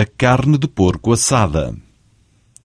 a carne de porco assada.